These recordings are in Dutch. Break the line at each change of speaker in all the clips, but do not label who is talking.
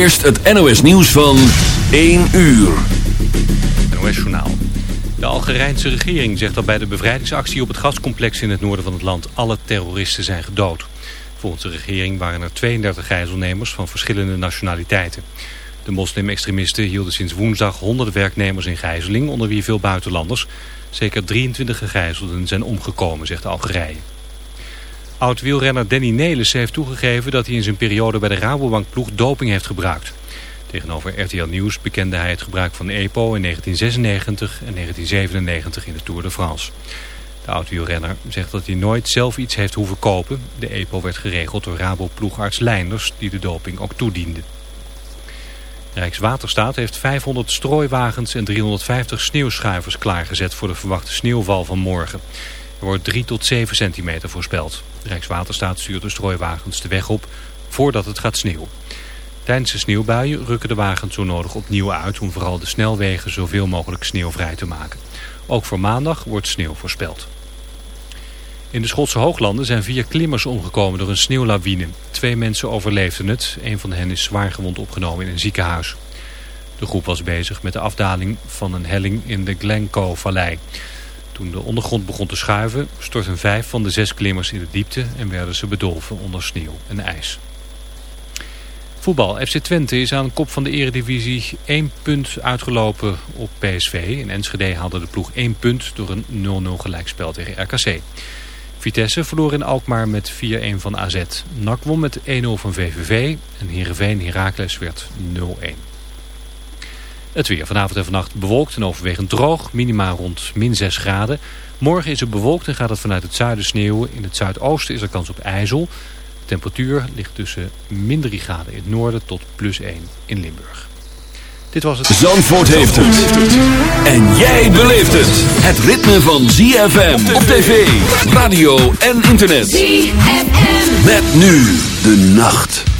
eerst het NOS nieuws van 1 uur.
NOS Journaal. De Algerijnse regering zegt dat bij de bevrijdingsactie op het gascomplex in het noorden van het land alle terroristen zijn gedood. Volgens de regering waren er 32 gijzelnemers van verschillende nationaliteiten. De moslim-extremisten hielden sinds woensdag honderden werknemers in gijzeling, onder wie veel buitenlanders. Zeker 23 gegijzelden zijn omgekomen, zegt Algerije. Oud-wielrenner Danny Nelis heeft toegegeven dat hij in zijn periode bij de Rabobank-ploeg doping heeft gebruikt. Tegenover RTL Nieuws bekende hij het gebruik van EPO in 1996 en 1997 in de Tour de France. De oud-wielrenner zegt dat hij nooit zelf iets heeft hoeven kopen. De EPO werd geregeld door Rabo-ploegarts Leinders die de doping ook toediende. Rijkswaterstaat heeft 500 strooiwagens en 350 sneeuwschuivers klaargezet voor de verwachte sneeuwval van morgen. Er wordt 3 tot 7 centimeter voorspeld. Rijkswaterstaat stuurt de strooiwagens de weg op voordat het gaat sneeuwen. Tijdens de sneeuwbuien rukken de wagens zo nodig opnieuw uit... om vooral de snelwegen zoveel mogelijk sneeuwvrij te maken. Ook voor maandag wordt sneeuw voorspeld. In de Schotse hooglanden zijn vier klimmers omgekomen door een sneeuwlawine. Twee mensen overleefden het. Een van hen is zwaar gewond opgenomen in een ziekenhuis. De groep was bezig met de afdaling van een helling in de Glencoe-vallei. Toen de ondergrond begon te schuiven, stortten vijf van de zes klimmers in de diepte en werden ze bedolven onder sneeuw en ijs. Voetbal. FC Twente is aan de kop van de eredivisie één punt uitgelopen op PSV. In Enschede haalde de ploeg één punt door een 0-0 gelijkspel tegen RKC. Vitesse verloor in Alkmaar met 4-1 van AZ. NAC won met 1-0 van VVV en Heerenveen Heracles werd 0-1. Het weer vanavond en vannacht bewolkt en overwegend droog. Minima rond min 6 graden. Morgen is het bewolkt en gaat het vanuit het zuiden sneeuwen. In het zuidoosten is er kans op ijzel. De temperatuur ligt tussen min 3 graden in het noorden tot plus 1 in Limburg. Dit was het.
Zandvoort heeft het. En jij beleeft het. Het ritme van ZFM op tv, radio en internet. ZFM. Met nu de nacht.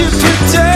you could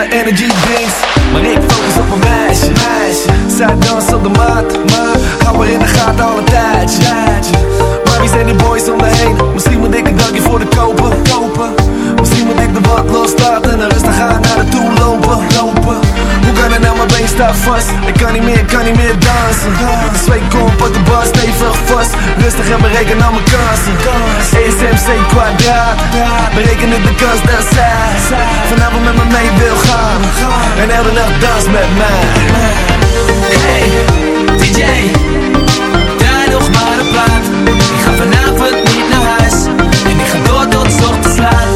aan de energy drinks Maar ik focus op mijn meisje, meisje. Zij danst op de mat, maar Hou haar in de gaten al een tijdje, tijdje. Maar wie zijn die boys om me heen? Misschien moet ik een dankje voor de kopen, kopen Misschien moet ik de wat loslaten En rustig gaan naar de toe lopen Kan het nou, mijn been staat vast? Ik kan niet meer, kan niet meer dansen. De komt op de bar, stevig vast. Rustig en bereken al mijn kansen. ESMC kwadraat. Berekenen de kans dat zij Vanavond met me mee wil gaan. En elke nacht dans met mij.
Hey, DJ Draai nog maar een plaat. Ik ga vanavond niet naar huis. En ik ga door tot ochtends laat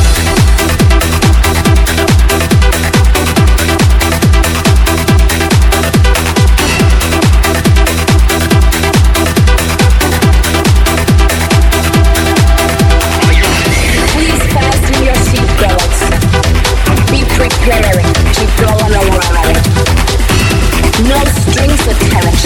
No strings attached.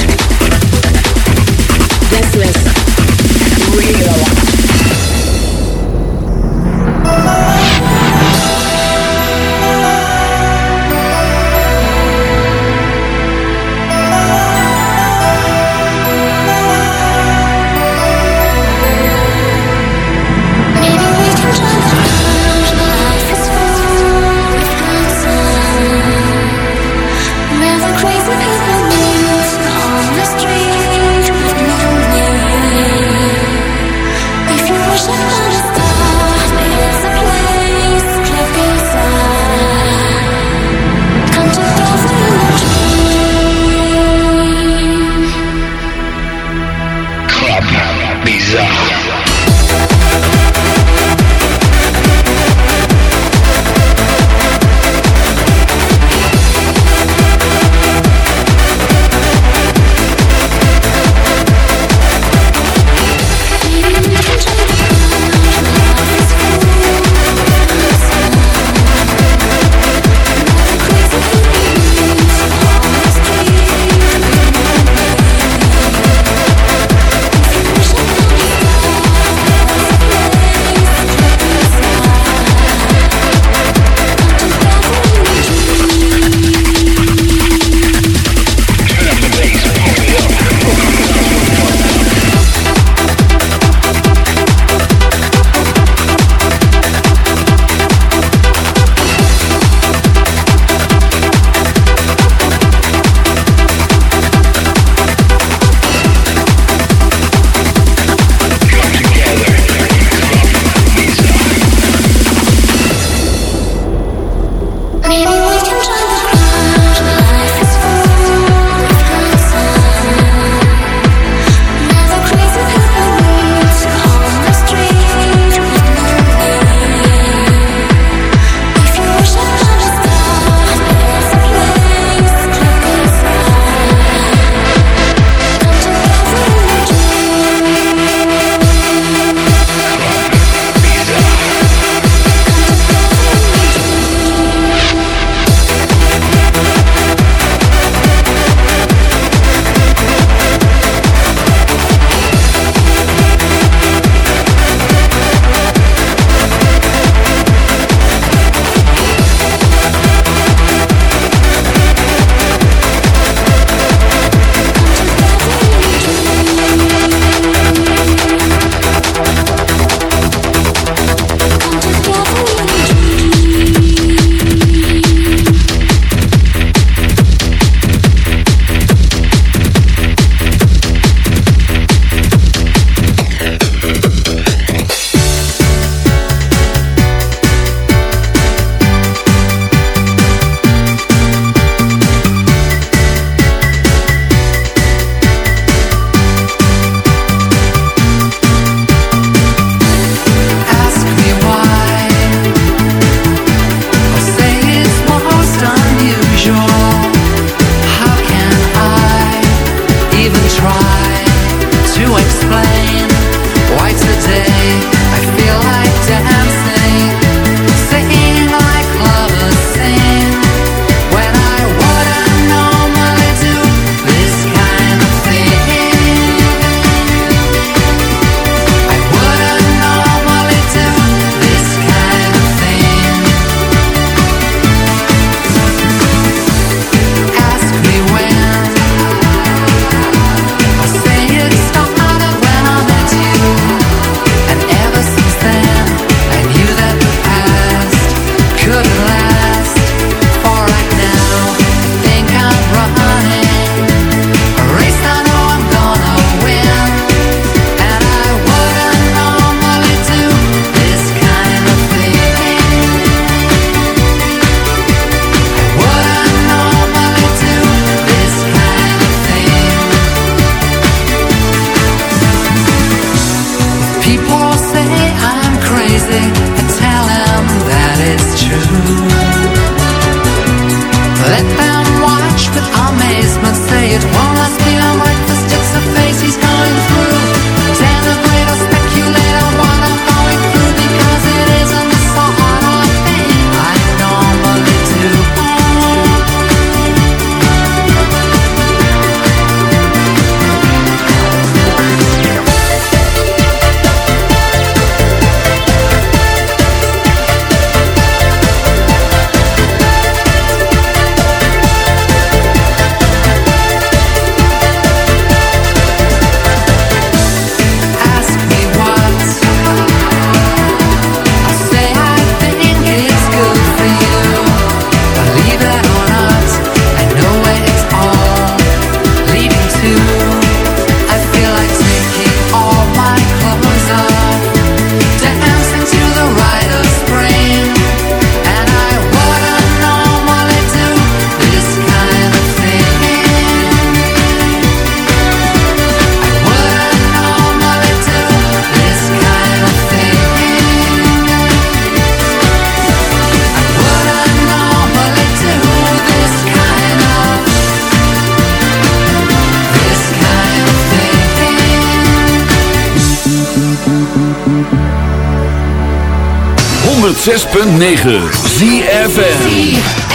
106.9 ZFM.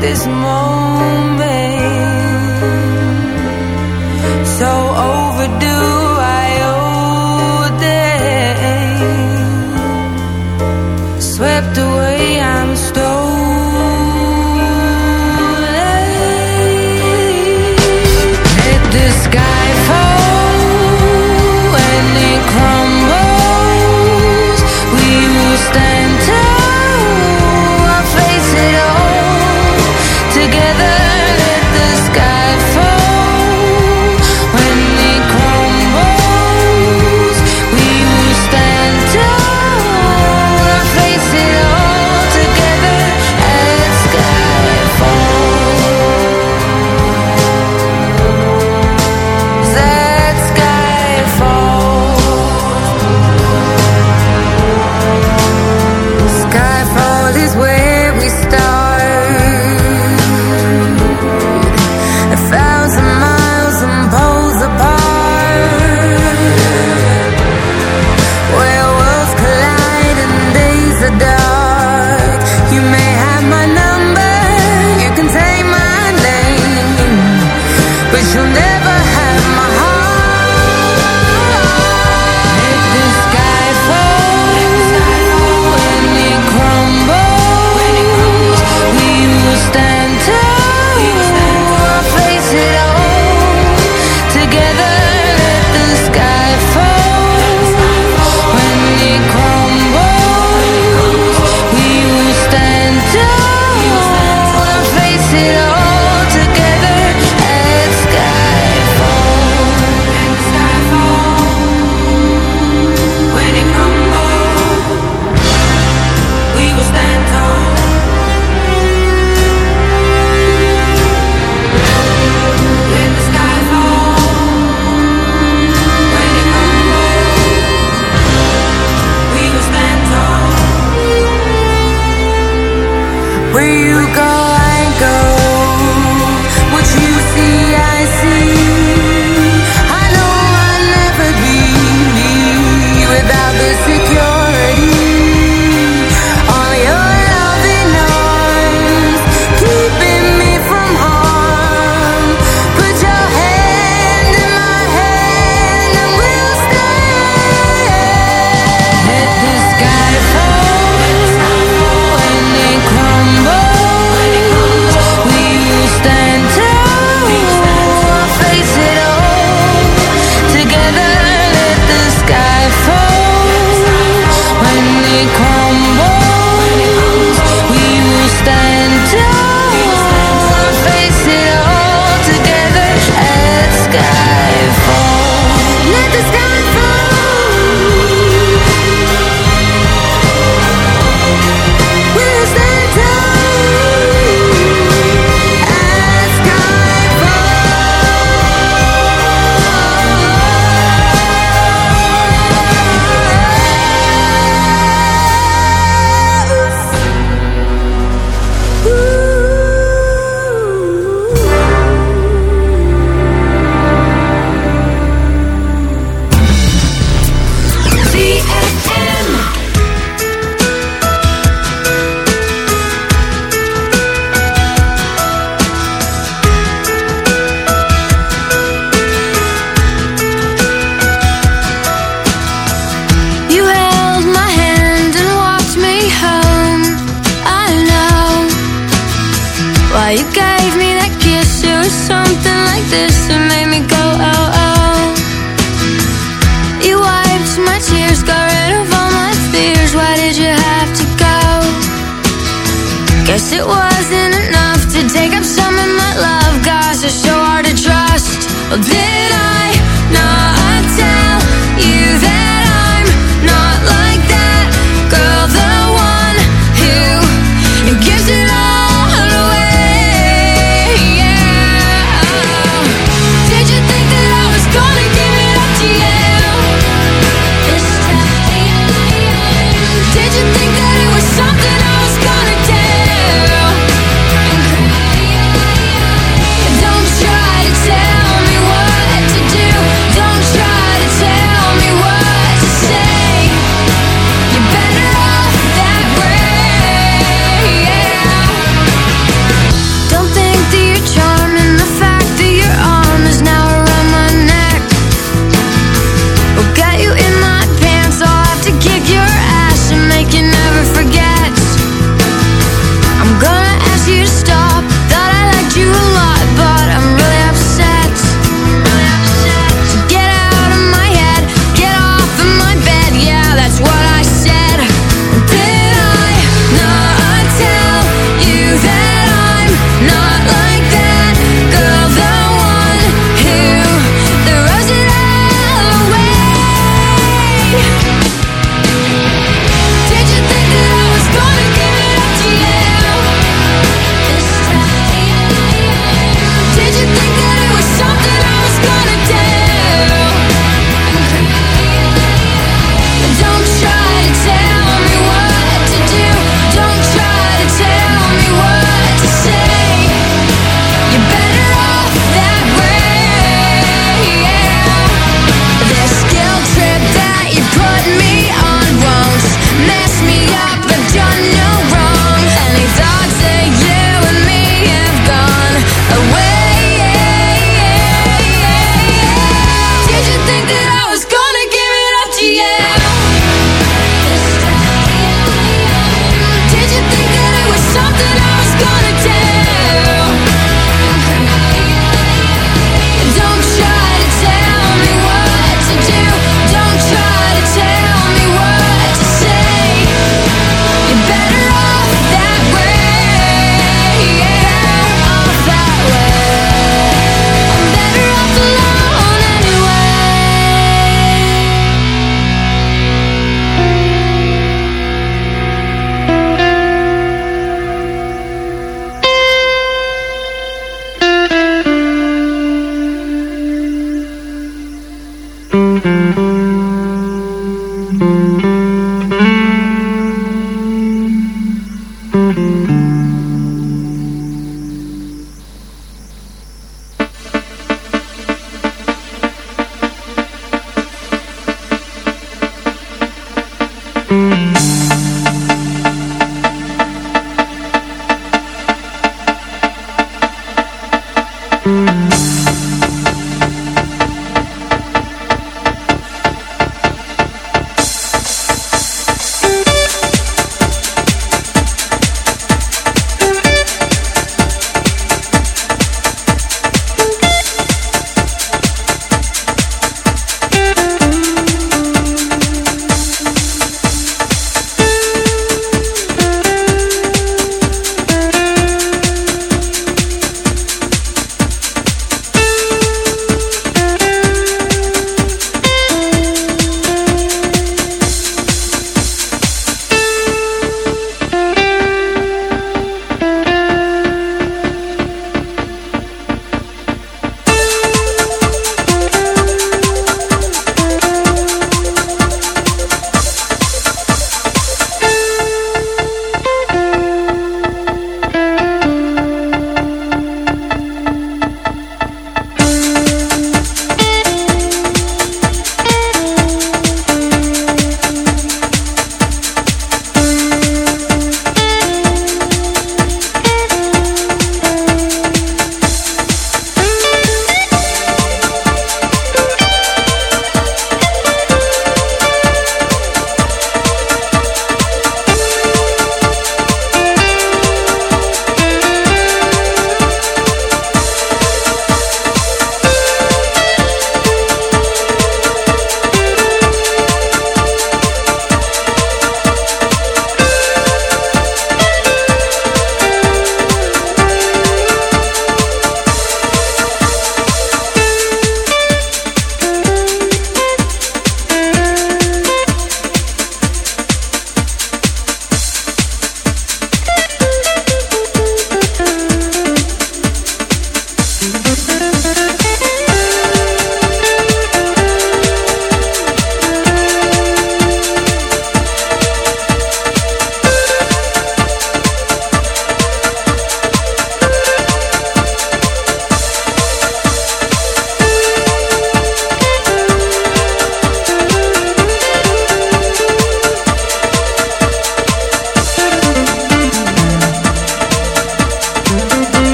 this moment. You'll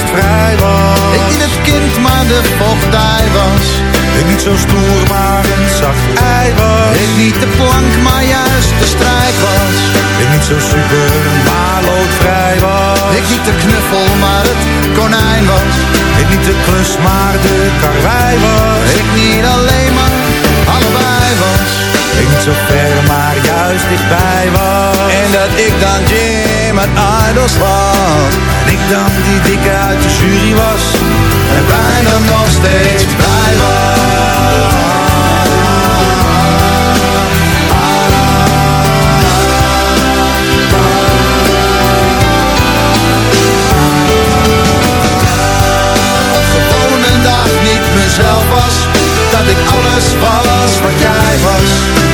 was. Ik niet het kind, maar de vochtdij was. Ik niet zo stoer, maar een zacht ei was. Ik niet de plank, maar juist de strijk was. Ik niet zo super, maar loodvrij was. Ik niet de knuffel, maar het konijn was. Ik niet de klus, maar de karwei was. Ik niet alleen, maar allebei was. Ik niet zo ver, maar juist En dat ik dan Jim uit Idols was. En ik dan die dikke uit de jury was. En bijna nog steeds blij was. Gewoon een dag niet mezelf was. Dat ik alles was wat jij was.